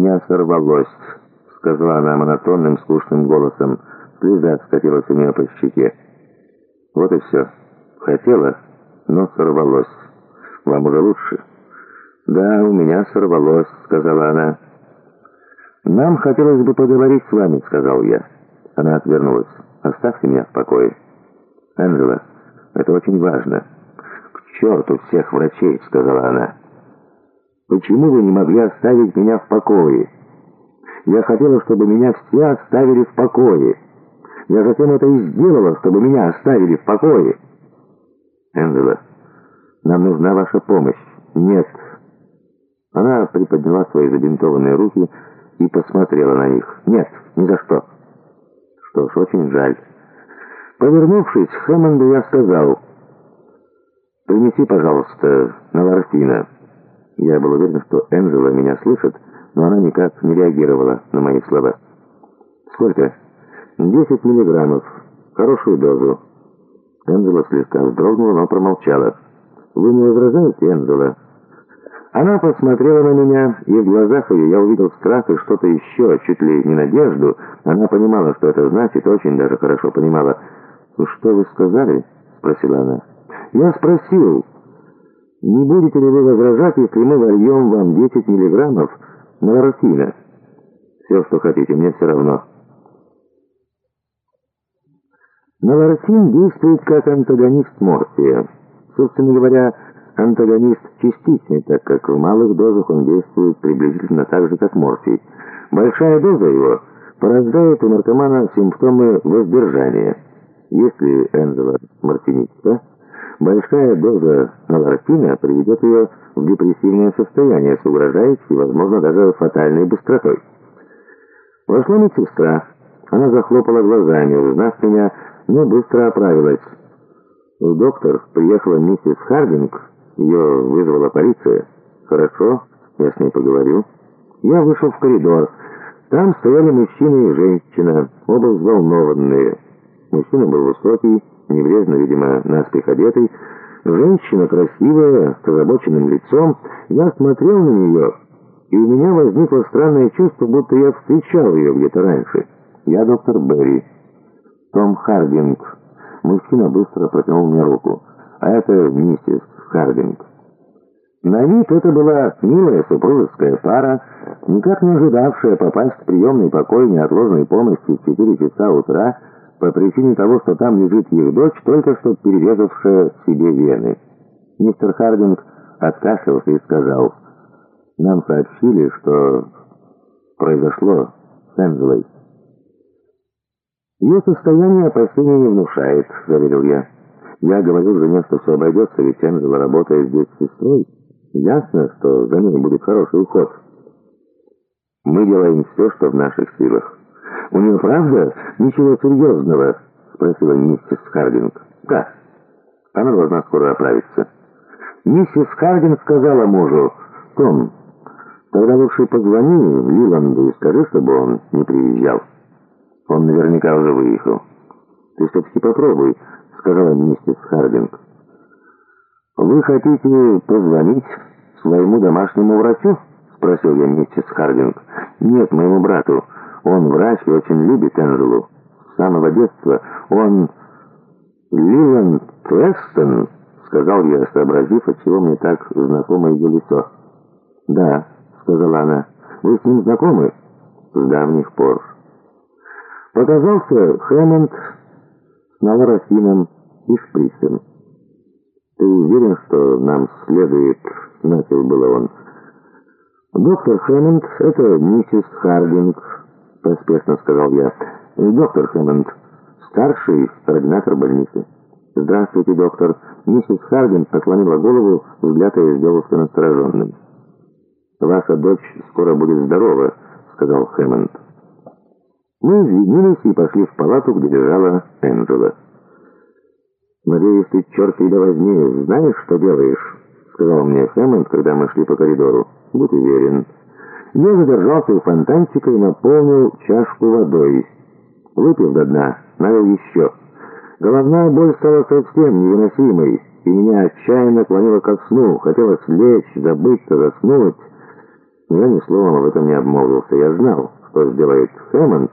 меня сорвалось», — сказала она монотонным, скучным голосом. Слеза скатилась у нее по щеке. «Вот и все. Хотела, но сорвалось. Вам уже лучше?» «Да, у меня сорвалось», — сказала она. «Нам хотелось бы поговорить с вами», — сказал я. Она отвернулась. «Оставьте меня в покое». «Анжела, это очень важно». «К черту всех врачей», — сказала она. «Почему вы не могли оставить меня в покое?» «Я хотела, чтобы меня все оставили в покое. Я затем это и сделала, чтобы меня оставили в покое». «Энджела, нам нужна ваша помощь». «Нет». Она приподняла свои забинтованные руки и посмотрела на них. «Нет, ни за что». «Что ж, очень жаль». Повернувшись к Хэммонду, я сказал, «Принеси, пожалуйста, Навартина». Я был уверен, что Энджела меня слышит, но она никак не реагировала на мои слова. «Сколько?» «Десять миллиграммов. Хорошую дозу». Энджела слегка вздрогнула, но промолчала. «Вы не возражаете, Энджела?» Она посмотрела на меня, и в глазах ее я увидел страх и что-то еще, чуть ли не надежду. Она понимала, что это значит, очень даже хорошо понимала. «Ну, «Что вы сказали?» — спросила она. «Я спросил, не будете ли вы возражать, если мы вольем вам 10 миллиграммов новорфина? Все, что хотите, мне все равно». Новорфин действует как антагонист морфия. Собственно говоря, антагонист частичный, так как в малых дозах он действует приблизительно так же, как морфий. Большая доза его порождает у наркомана симптомы воздержания. Если Энзела мартинитка, большая доза наларфина приведет ее в депрессивное состояние с угрожающей, возможно, даже фатальной быстротой. Вошла медсестра. Она захлопала глазами, узнав меня, но быстро оправилась. Доктор приехала миссис Хардинг, ее вызвала полиция. Хорошо, я с ней поговорю. Я вышел в коридор. Там стояли мужчина и женщина, оба взволнованные. Мужчина был высокий, небрежно, видимо, наспех одетый. Женщина красивая, с озабоченным лицом. Я смотрел на нее, и у меня возникло странное чувство, будто я встречал ее где-то раньше. Я доктор Берри. Том Хардинг. Мужчина быстро протянул мне руку. А это миссис Хардинг. На вид это была милая супружеская пара, никак не ожидавшая попасть в приемный покой неотложной помощи в 4 часа утра, по причине того, что там лежит их дочь, только что перерезавшая себе вены. Мистер Хардинг откашлялся и сказал, «Нам сообщили, что произошло с Энджелой». «Ее состояние опасения не внушает», — заверил я. «Я говорил жене, что все обойдется, ведь Энджела работает здесь сестрой. Ясно, что за ней будет хороший уход». «Мы делаем все, что в наших силах». «У нее, правда, ничего серьезного?» — спросила миссис Хардинг. «Да, она должна скоро оправиться». Миссис Хардинг сказала мужу, «Том, тогда лучше позвони Лиланду и скажи, чтобы он не приезжал. Он наверняка уже выехал». «Ты все-таки попробуй», — сказала миссис Хардинг. «Вы хотите позвонить своему домашнему врачу?» — спросил я миссис Хардинг. «Нет, моему брату». Он врач и очень любит Энджелу. С самого детства он... «Лиланд Престон», — сказал я, сообразив, отчего мне так знакомо ее лицо. «Да», — сказала она, — «вы с ним знакомы?» «С давних пор». Показался Хэммонд с Наларафином и Шприцем. «Ты уверен, что нам следует...» — начал было он. «Доктор Хэммонд — это миссис Хардинг». — поспешно сказал я. «Доктор Хэммонд, старший координатор больницы». «Здравствуйте, доктор». Миссис Хардин поклонила голову, взгляд ее сделался настороженным. «Ваша дочь скоро будет здорова», — сказал Хэммонд. Мы извинились и пошли в палату, где лежала Энджела. «Надеюсь, ты, черт тебя возьми, знаешь, что делаешь?» — сказал мне Хэммонд, когда мы шли по коридору. «Будь уверен». Я задержался у фонтанчика и наполнил чашку водой. Выпил до дна, налил еще. Головная боль стала совсем невыносимой, и меня отчаянно клонило ко сну. Хотелось лечь, забыться, заснуть. Но я ни словом об этом не обмолвился. Я знал, что сделает Хэммонд,